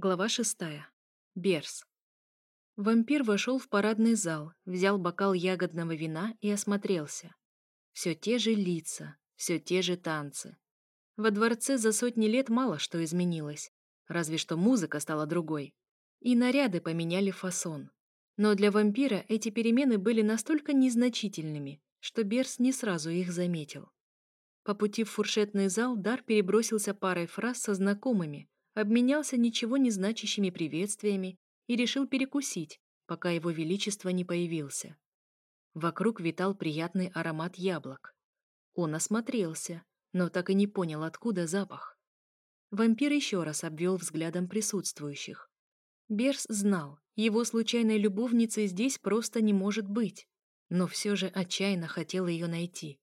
Глава шестая. Берс. Вампир вошел в парадный зал, взял бокал ягодного вина и осмотрелся. Все те же лица, все те же танцы. Во дворце за сотни лет мало что изменилось, разве что музыка стала другой. И наряды поменяли фасон. Но для вампира эти перемены были настолько незначительными, что Берс не сразу их заметил. По пути в фуршетный зал Дар перебросился парой фраз со знакомыми, обменялся ничего не значащими приветствиями и решил перекусить, пока его величество не появился. Вокруг витал приятный аромат яблок. Он осмотрелся, но так и не понял, откуда запах. Вампир еще раз обвел взглядом присутствующих. Берс знал, его случайной любовницы здесь просто не может быть, но все же отчаянно хотел ее найти.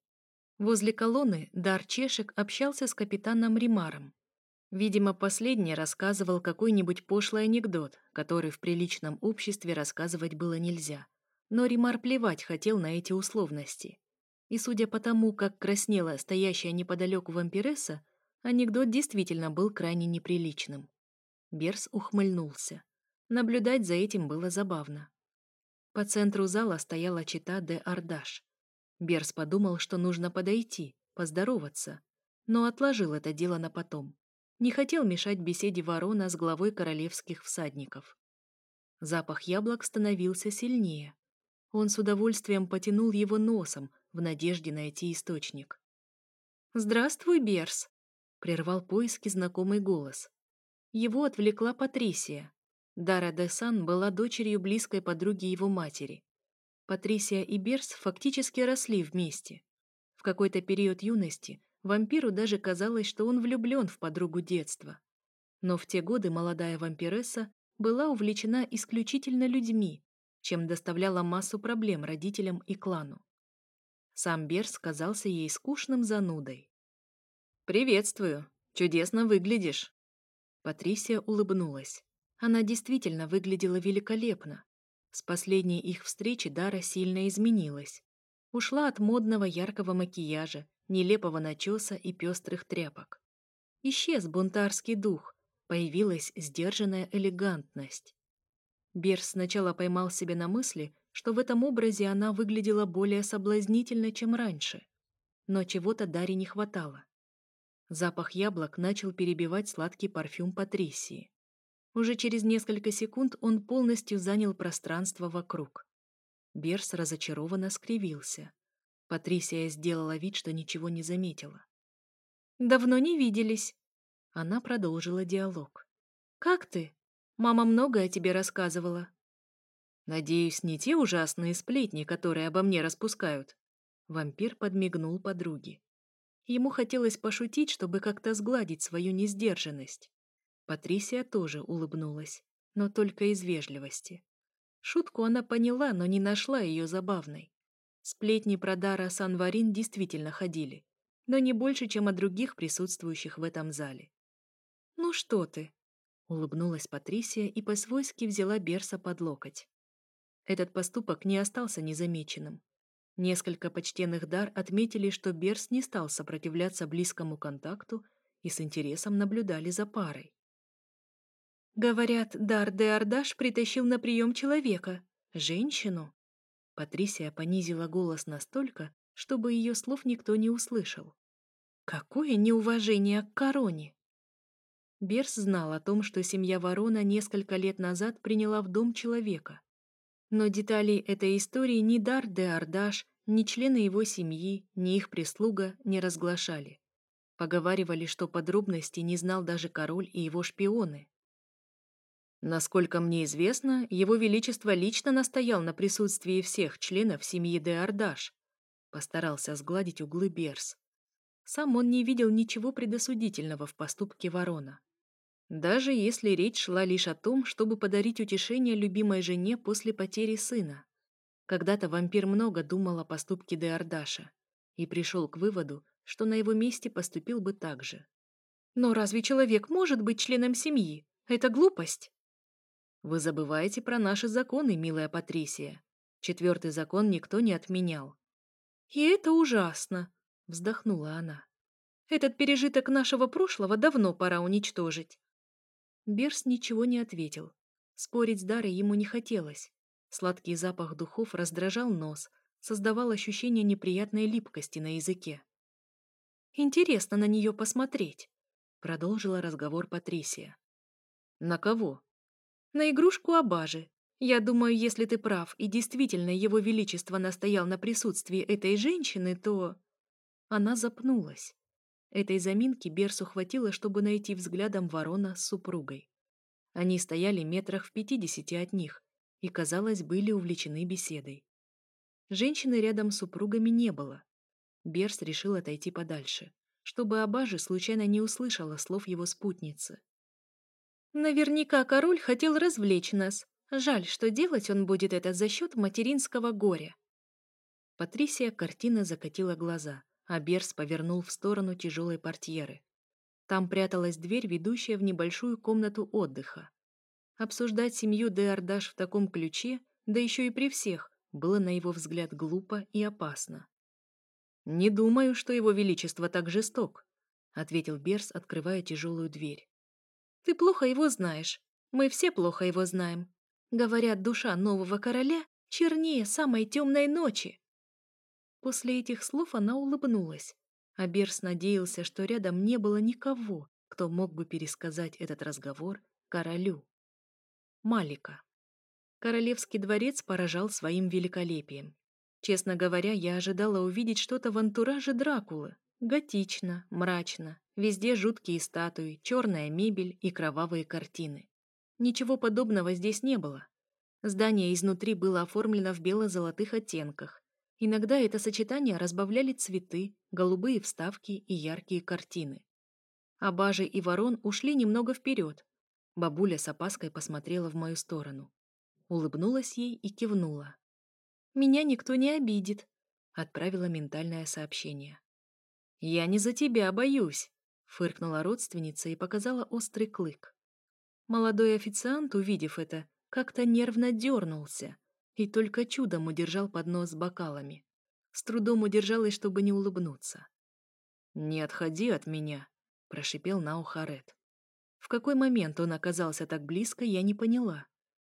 Возле колонны Дар Чешек общался с капитаном Римаром, Видимо, последний рассказывал какой-нибудь пошлый анекдот, который в приличном обществе рассказывать было нельзя. Но Римар плевать хотел на эти условности. И судя по тому, как краснела стоящая неподалеку вампиресса, анекдот действительно был крайне неприличным. Берс ухмыльнулся. Наблюдать за этим было забавно. По центру зала стояла чита де Ардаш. Берс подумал, что нужно подойти, поздороваться, но отложил это дело на потом не хотел мешать беседе ворона с главой королевских всадников. Запах яблок становился сильнее. Он с удовольствием потянул его носом в надежде найти источник. «Здравствуй, Берс!» — прервал поиски знакомый голос. Его отвлекла Патрисия. Дара де Сан была дочерью близкой подруги его матери. Патрисия и Берс фактически росли вместе. В какой-то период юности Вампиру даже казалось, что он влюблен в подругу детства. Но в те годы молодая вампиресса была увлечена исключительно людьми, чем доставляла массу проблем родителям и клану. Сам Берс казался ей скучным занудой. «Приветствую! Чудесно выглядишь!» Патрисия улыбнулась. Она действительно выглядела великолепно. С последней их встречи Дара сильно изменилась. Ушла от модного яркого макияжа нелепого начеса и пестрых тряпок. Исчез бунтарский дух, появилась сдержанная элегантность. Берс сначала поймал себя на мысли, что в этом образе она выглядела более соблазнительно, чем раньше. Но чего-то Даре не хватало. Запах яблок начал перебивать сладкий парфюм Патрисии. Уже через несколько секунд он полностью занял пространство вокруг. Берс разочарованно скривился. Патрисия сделала вид, что ничего не заметила. «Давно не виделись». Она продолжила диалог. «Как ты? Мама многое о тебе рассказывала». «Надеюсь, не те ужасные сплетни, которые обо мне распускают». Вампир подмигнул подруге. Ему хотелось пошутить, чтобы как-то сгладить свою несдержанность. Патрисия тоже улыбнулась, но только из вежливости. Шутку она поняла, но не нашла ее забавной. Сплетни про Дара Санварин действительно ходили, но не больше, чем о других присутствующих в этом зале. «Ну что ты?» — улыбнулась Патрисия и по-свойски взяла Берса под локоть. Этот поступок не остался незамеченным. Несколько почтенных дар отметили, что Берс не стал сопротивляться близкому контакту и с интересом наблюдали за парой. «Говорят, Дар де Ардаш притащил на прием человека, женщину», Патрисия понизила голос настолько, чтобы ее слов никто не услышал. Какое неуважение к короне! Берс знал о том, что семья Ворона несколько лет назад приняла в дом человека. Но деталей этой истории ни Дар де Ардаш, ни члены его семьи, ни их прислуга не разглашали. Поговаривали, что подробностей не знал даже король и его шпионы. Насколько мне известно, его величество лично настоял на присутствии всех членов семьи де Ардаш. Постарался сгладить углы Берс. Сам он не видел ничего предосудительного в поступке ворона. Даже если речь шла лишь о том, чтобы подарить утешение любимой жене после потери сына. Когда-то вампир много думал о поступке де Ардаша и пришел к выводу, что на его месте поступил бы так же. Но разве человек может быть членом семьи? Это глупость. Вы забываете про наши законы, милая Патрисия. Четвертый закон никто не отменял. И это ужасно, вздохнула она. Этот пережиток нашего прошлого давно пора уничтожить. Берс ничего не ответил. Спорить с Дарой ему не хотелось. Сладкий запах духов раздражал нос, создавал ощущение неприятной липкости на языке. «Интересно на нее посмотреть», — продолжила разговор Патрисия. «На кого?» «На игрушку Абажи. Я думаю, если ты прав, и действительно его величество настоял на присутствии этой женщины, то...» Она запнулась. Этой заминки Берсу хватило, чтобы найти взглядом ворона с супругой. Они стояли метрах в пятидесяти от них и, казалось, были увлечены беседой. Женщины рядом с супругами не было. Берс решил отойти подальше, чтобы Абажи случайно не услышала слов его спутницы. «Наверняка король хотел развлечь нас. Жаль, что делать он будет это за счет материнского горя». Патрисия картина закатила глаза – а Берс повернул в сторону тяжелой портьеры. Там пряталась дверь, ведущая в небольшую комнату отдыха. Обсуждать семью Деордаш в таком ключе, да еще и при всех, было, на его взгляд, глупо и опасно. «Не думаю, что его величество так жесток», — ответил Берс, открывая тяжелую дверь. «Ты плохо его знаешь. Мы все плохо его знаем. Говорят, душа нового короля чернее самой темной ночи. После этих слов она улыбнулась, а Берс надеялся, что рядом не было никого, кто мог бы пересказать этот разговор королю. Малика. Королевский дворец поражал своим великолепием. Честно говоря, я ожидала увидеть что-то в антураже Дракулы. Готично, мрачно, везде жуткие статуи, черная мебель и кровавые картины. Ничего подобного здесь не было. Здание изнутри было оформлено в бело-золотых оттенках, Иногда это сочетание разбавляли цветы, голубые вставки и яркие картины. Абажи и ворон ушли немного вперед. Бабуля с опаской посмотрела в мою сторону. Улыбнулась ей и кивнула. «Меня никто не обидит», — отправила ментальное сообщение. «Я не за тебя боюсь», — фыркнула родственница и показала острый клык. Молодой официант, увидев это, как-то нервно дернулся, и только чудом удержал поднос с бокалами. С трудом удержалась, чтобы не улыбнуться. «Не отходи от меня», — прошипел на ухо Ред. В какой момент он оказался так близко, я не поняла.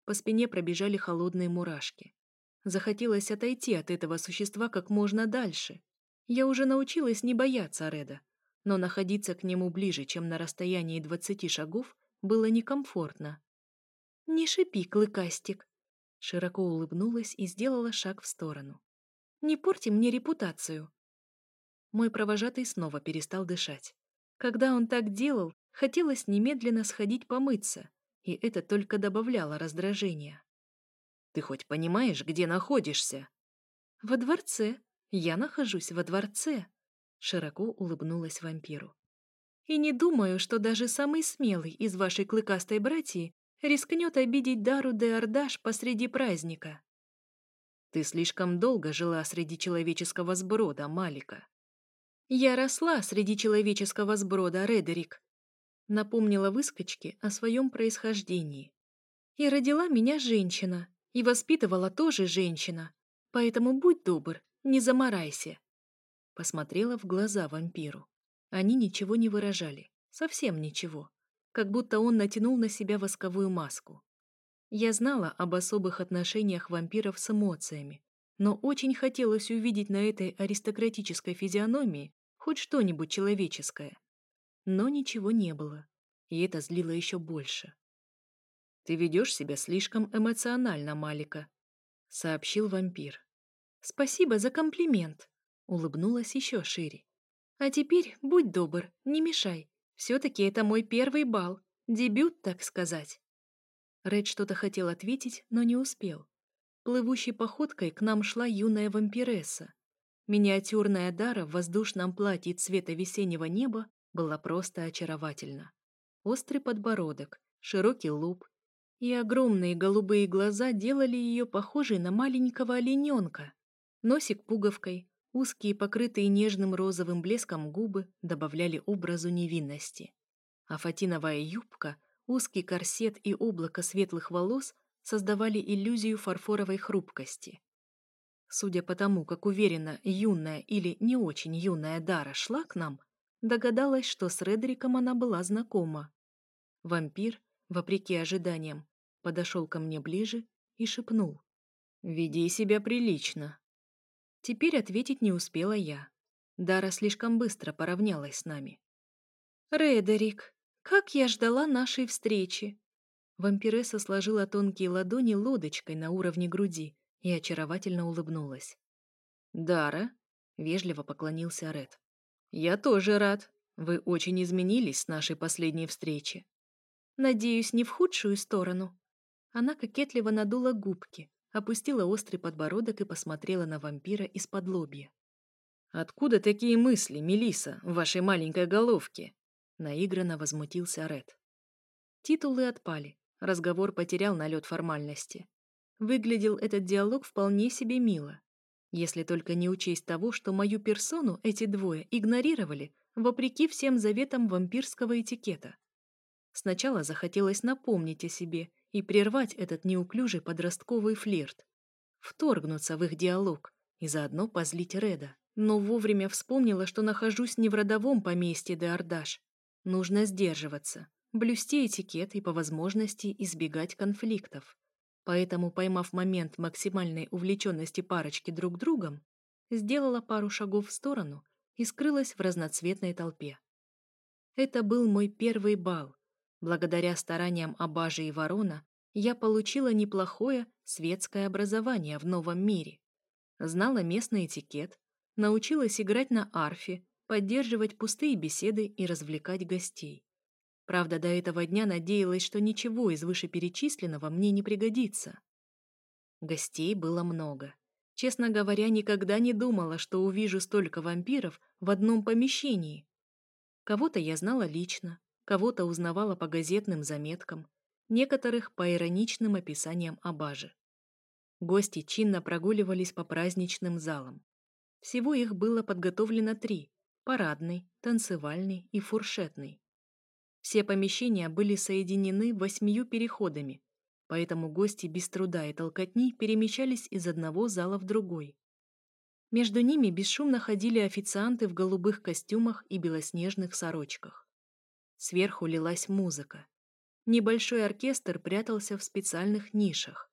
По спине пробежали холодные мурашки. Захотелось отойти от этого существа как можно дальше. Я уже научилась не бояться Реда, но находиться к нему ближе, чем на расстоянии двадцати шагов, было некомфортно. «Не шипи, клыкастик», Широко улыбнулась и сделала шаг в сторону. «Не порти мне репутацию!» Мой провожатый снова перестал дышать. Когда он так делал, хотелось немедленно сходить помыться, и это только добавляло раздражения. «Ты хоть понимаешь, где находишься?» «Во дворце. Я нахожусь во дворце», — широко улыбнулась вампиру. «И не думаю, что даже самый смелый из вашей клыкастой братьи рискнет обидеть Дару де Ардаш посреди праздника. Ты слишком долго жила среди человеческого сброда, Малика. Я росла среди человеческого сброда, Редерик. Напомнила выскочке о своем происхождении. И родила меня женщина, и воспитывала тоже женщина. Поэтому будь добр, не заморайся. Посмотрела в глаза вампиру. Они ничего не выражали, совсем ничего как будто он натянул на себя восковую маску. Я знала об особых отношениях вампиров с эмоциями, но очень хотелось увидеть на этой аристократической физиономии хоть что-нибудь человеческое. Но ничего не было, и это злило еще больше. «Ты ведешь себя слишком эмоционально, Малика», — сообщил вампир. «Спасибо за комплимент», — улыбнулась еще шире. «А теперь будь добр, не мешай, все-таки это мой первый бал, дебют, так сказать. Ред что-то хотел ответить, но не успел. Плывущей походкой к нам шла юная вампиресса. Миниатюрная Дара в воздушном платье цвета весеннего неба была просто очаровательна. Острый подбородок, широкий лоб и огромные голубые глаза делали ее похожей на маленького олененка. Носик пуговкой, Узкие, покрытые нежным розовым блеском губы добавляли образу невинности. А фатиновая юбка, узкий корсет и облако светлых волос создавали иллюзию фарфоровой хрупкости. Судя по тому, как уверенно юная или не очень юная Дара шла к нам, догадалась, что с Редриком она была знакома. Вампир, вопреки ожиданиям, подошел ко мне ближе и шепнул. «Веди себя прилично». Теперь ответить не успела я. Дара слишком быстро поравнялась с нами. «Редерик, как я ждала нашей встречи!» Вампиресса сложила тонкие ладони лодочкой на уровне груди и очаровательно улыбнулась. «Дара?» — вежливо поклонился Ред. «Я тоже рад. Вы очень изменились с нашей последней встречи». «Надеюсь, не в худшую сторону». Она кокетливо надула губки, опустила острый подбородок и посмотрела на вампира из-под лобья. «Откуда такие мысли, Мелиса, в вашей маленькой головке?» Наигранно возмутился Ред. Титулы отпали, разговор потерял налет формальности. Выглядел этот диалог вполне себе мило. Если только не учесть того, что мою персону эти двое игнорировали, вопреки всем заветам вампирского этикета. Сначала захотелось напомнить о себе и прервать этот неуклюжий подростковый флирт. Вторгнуться в их диалог и заодно позлить Реда. Но вовремя вспомнила, что нахожусь не в родовом поместье де Ардаш. Нужно сдерживаться, блюсти этикет и по возможности избегать конфликтов. Поэтому, поймав момент максимальной увлеченности парочки друг другом, сделала пару шагов в сторону и скрылась в разноцветной толпе. Это был мой первый бал. Благодаря стараниям Абажи и Ворона я получила неплохое светское образование в новом мире. Знала местный этикет, научилась играть на арфе, поддерживать пустые беседы и развлекать гостей. Правда, до этого дня надеялась, что ничего из вышеперечисленного мне не пригодится. Гостей было много. Честно говоря, никогда не думала, что увижу столько вампиров в одном помещении. Кого-то я знала лично, кого-то узнавала по газетным заметкам, некоторых по ироничным описаниям Абажи. Гости чинно прогуливались по праздничным залам. Всего их было подготовлено три – парадный, танцевальный и фуршетный. Все помещения были соединены восьмию переходами, поэтому гости без труда и толкотни перемещались из одного зала в другой. Между ними бесшумно ходили официанты в голубых костюмах и белоснежных сорочках. Сверху лилась музыка. Небольшой оркестр прятался в специальных нишах.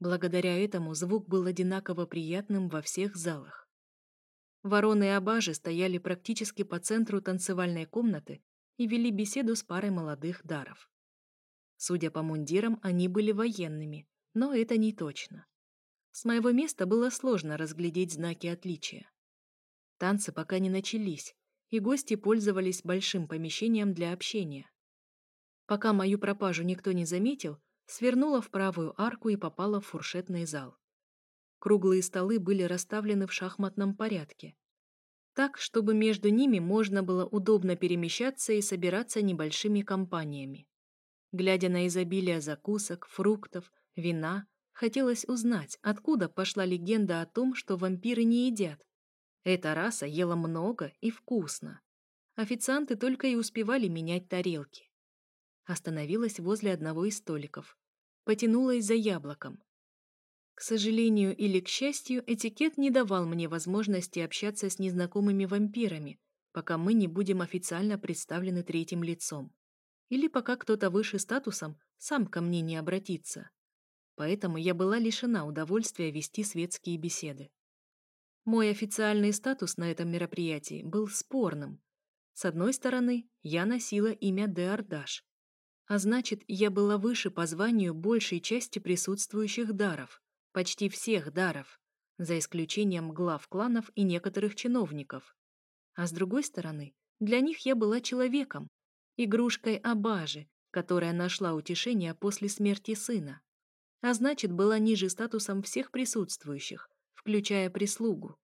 Благодаря этому звук был одинаково приятным во всех залах. Вороны и абажи стояли практически по центру танцевальной комнаты и вели беседу с парой молодых даров. Судя по мундирам, они были военными, но это не точно. С моего места было сложно разглядеть знаки отличия. Танцы пока не начались, и гости пользовались большим помещением для общения. Пока мою пропажу никто не заметил, свернула в правую арку и попала в фуршетный зал. Круглые столы были расставлены в шахматном порядке, так, чтобы между ними можно было удобно перемещаться и собираться небольшими компаниями. Глядя на изобилие закусок, фруктов, вина, хотелось узнать, откуда пошла легенда о том, что вампиры не едят. Эта раса ела много и вкусно. Официанты только и успевали менять тарелки. Остановилась возле одного из столиков. Потянулась за яблоком. К сожалению или к счастью, этикет не давал мне возможности общаться с незнакомыми вампирами, пока мы не будем официально представлены третьим лицом. Или пока кто-то выше статусом сам ко мне не обратится. Поэтому я была лишена удовольствия вести светские беседы. Мой официальный статус на этом мероприятии был спорным. С одной стороны, я носила имя Деордаш, а значит, я была выше по званию большей части присутствующих даров почти всех даров, за исключением глав кланов и некоторых чиновников. А с другой стороны, для них я была человеком, игрушкой Абажи, которая нашла утешение после смерти сына. А значит, была ниже статусом всех присутствующих, включая прислугу.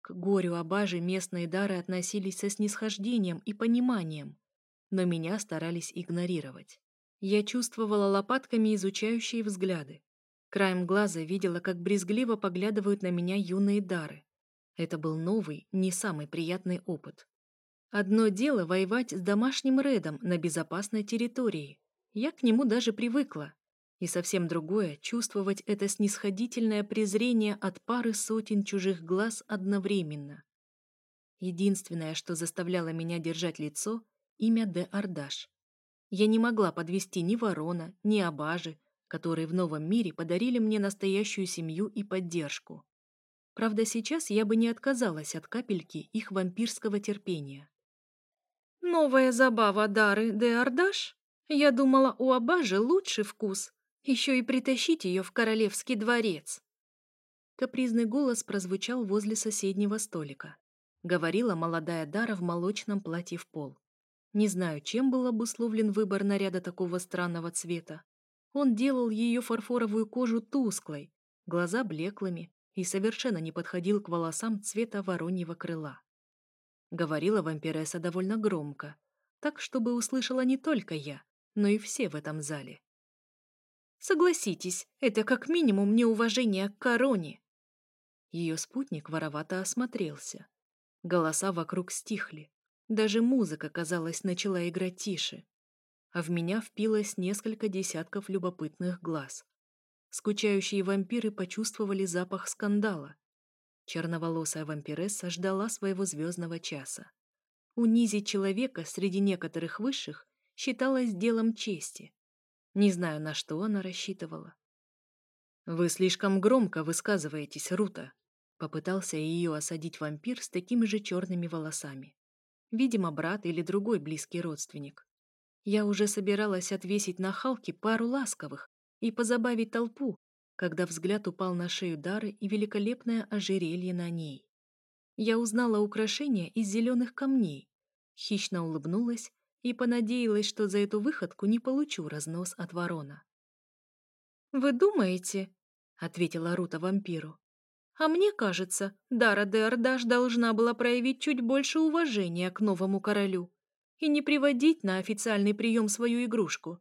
К горю Абажи местные дары относились со снисхождением и пониманием, но меня старались игнорировать. Я чувствовала лопатками изучающие взгляды, Краем глаза видела, как брезгливо поглядывают на меня юные дары. Это был новый, не самый приятный опыт. Одно дело воевать с домашним Редом на безопасной территории. Я к нему даже привыкла. И совсем другое — чувствовать это снисходительное презрение от пары сотен чужих глаз одновременно. Единственное, что заставляло меня держать лицо — имя Де Ардаш. Я не могла подвести ни ворона, ни абажи, которые в новом мире подарили мне настоящую семью и поддержку. Правда, сейчас я бы не отказалась от капельки их вампирского терпения. «Новая забава Дары де Ардаш? Я думала, у Абажи лучший вкус. Еще и притащить ее в королевский дворец». Капризный голос прозвучал возле соседнего столика. Говорила молодая Дара в молочном платье в пол. Не знаю, чем был обусловлен выбор наряда такого странного цвета. Он делал ее фарфоровую кожу тусклой, глаза блеклыми и совершенно не подходил к волосам цвета вороньего крыла. Говорила вампиресса довольно громко, так, чтобы услышала не только я, но и все в этом зале. «Согласитесь, это как минимум неуважение к короне!» Ее спутник воровато осмотрелся. Голоса вокруг стихли. Даже музыка, казалось, начала играть тише. А в меня впилось несколько десятков любопытных глаз. Скучающие вампиры почувствовали запах скандала. Черноволосая вампиресса ждала своего звездного часа. Унизить человека среди некоторых высших считалось делом чести. Не знаю, на что она рассчитывала. «Вы слишком громко высказываетесь, Рута», — попытался ее осадить вампир с такими же черными волосами. Видимо, брат или другой близкий родственник. Я уже собиралась отвесить на Халке пару ласковых и позабавить толпу, когда взгляд упал на шею Дары и великолепное ожерелье на ней. Я узнала украшение из зеленых камней, хищно улыбнулась и понадеялась, что за эту выходку не получу разнос от ворона. «Вы думаете?» — ответила Рута вампиру. «А мне кажется, Дара де Ардаш должна была проявить чуть больше уважения к новому королю и не приводить на официальный прием свою игрушку.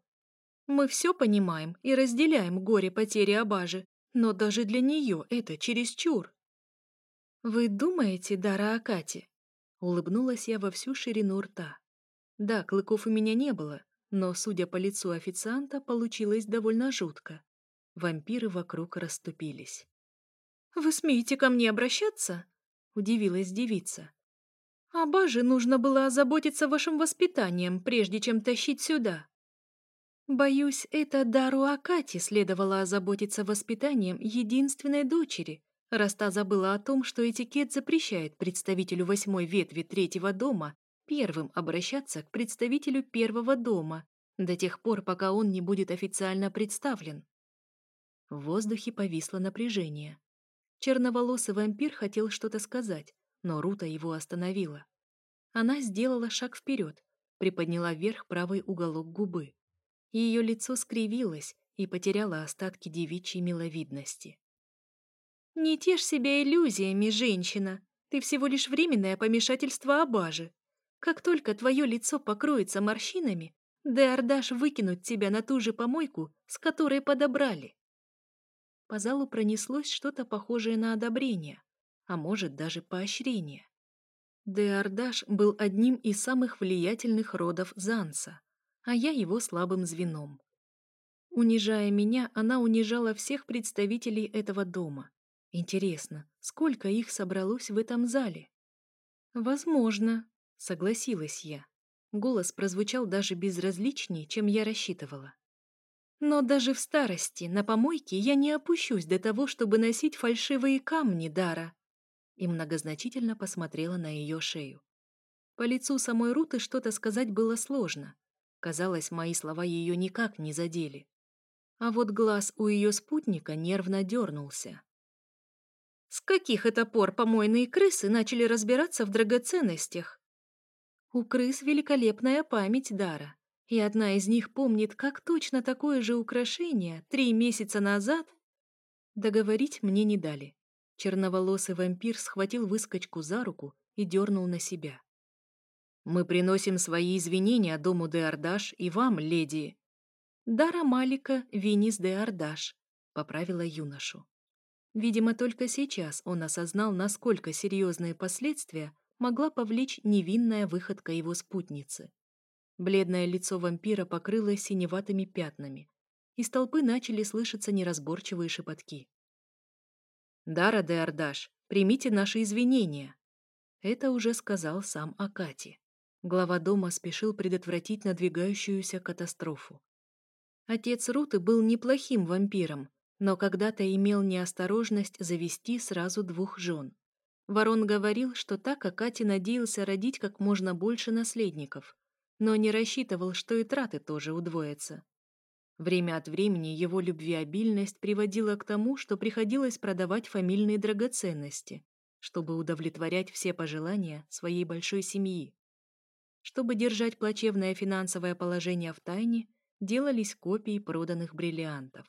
Мы все понимаем и разделяем горе потери Абажи, но даже для нее это чересчур». «Вы думаете, Дара Акати?» Улыбнулась я во всю ширину рта. Да, клыков у меня не было, но, судя по лицу официанта, получилось довольно жутко. Вампиры вокруг расступились. «Вы смеете ко мне обращаться?» — удивилась девица. «А баже нужно было озаботиться вашим воспитанием, прежде чем тащить сюда». Боюсь, это Дару Акати следовало озаботиться воспитанием единственной дочери, раз та забыла о том, что этикет запрещает представителю восьмой ветви третьего дома первым обращаться к представителю первого дома до тех пор, пока он не будет официально представлен. В воздухе повисло напряжение. Черноволосый вампир хотел что-то сказать, но Рута его остановила. Она сделала шаг вперед, приподняла вверх правый уголок губы. Ее лицо скривилось и потеряло остатки девичьей миловидности. «Не тешь себя иллюзиями, женщина. Ты всего лишь временное помешательство Абажи. Как только твое лицо покроется морщинами, Деордаш выкинут тебя на ту же помойку, с которой подобрали. По залу пронеслось что-то похожее на одобрение, а может даже поощрение. Деордаш был одним из самых влиятельных родов Занса, а я его слабым звеном. Унижая меня, она унижала всех представителей этого дома. Интересно, сколько их собралось в этом зале? Возможно, Согласилась я. Голос прозвучал даже безразличнее, чем я рассчитывала. Но даже в старости на помойке я не опущусь до того, чтобы носить фальшивые камни Дара. И многозначительно посмотрела на ее шею. По лицу самой Руты что-то сказать было сложно. Казалось, мои слова ее никак не задели. А вот глаз у ее спутника нервно дернулся. С каких это пор помойные крысы начали разбираться в драгоценностях? У крыс великолепная память Дара, и одна из них помнит, как точно такое же украшение три месяца назад... Договорить мне не дали. Черноволосый вампир схватил выскочку за руку и дернул на себя. «Мы приносим свои извинения дому де Ардаш и вам, леди...» «Дара Малика Винис де Ардаш», — поправила юношу. Видимо, только сейчас он осознал, насколько серьезные последствия могла повлечь невинная выходка его спутницы. Бледное лицо вампира покрылось синеватыми пятнами. Из толпы начали слышаться неразборчивые шепотки. «Дара де Ардаш, примите наши извинения!» Это уже сказал сам Акати. Глава дома спешил предотвратить надвигающуюся катастрофу. Отец Руты был неплохим вампиром, но когда-то имел неосторожность завести сразу двух жен. Ворон говорил, что так Акати надеялся родить как можно больше наследников, но не рассчитывал, что и траты тоже удвоятся. Время от времени его любвеобильность приводила к тому, что приходилось продавать фамильные драгоценности, чтобы удовлетворять все пожелания своей большой семьи. Чтобы держать плачевное финансовое положение в тайне, делались копии проданных бриллиантов.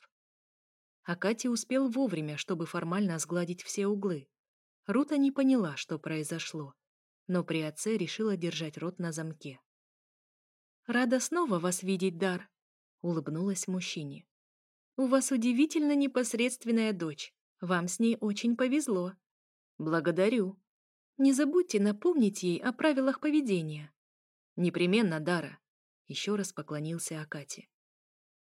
А Катя успел вовремя, чтобы формально сгладить все углы. Рута не поняла, что произошло, но при отце решила держать рот на замке. «Рада снова вас видеть, Дар», — улыбнулась мужчине. «У вас удивительно непосредственная дочь. Вам с ней очень повезло». «Благодарю». «Не забудьте напомнить ей о правилах поведения». «Непременно, Дара», — еще раз поклонился Акате.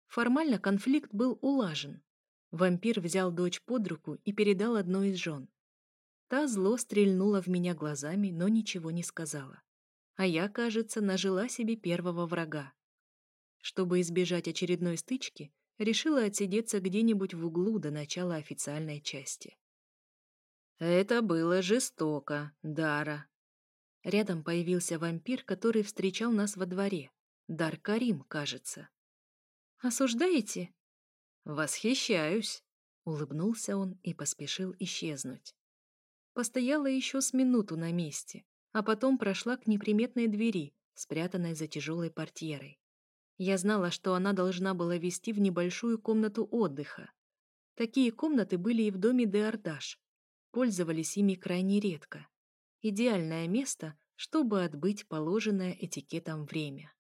Формально конфликт был улажен. Вампир взял дочь под руку и передал одной из жен. Та зло стрельнула в меня глазами, но ничего не сказала. А я, кажется, нажила себе первого врага. Чтобы избежать очередной стычки, решила отсидеться где-нибудь в углу до начала официальной части. «Это было жестоко, Дара». Рядом появился вампир, который встречал нас во дворе. Дар Карим, кажется. «Осуждаете?» «Восхищаюсь», — улыбнулся он и поспешил исчезнуть. Постояла еще с минуту на месте, а потом прошла к неприметной двери, спрятанной за тяжелой портьерой. Я знала, что она должна была вести в небольшую комнату отдыха. Такие комнаты были и в доме де Ардаш. Пользовались ими крайне редко. Идеальное место, чтобы отбыть положенное этикетом время.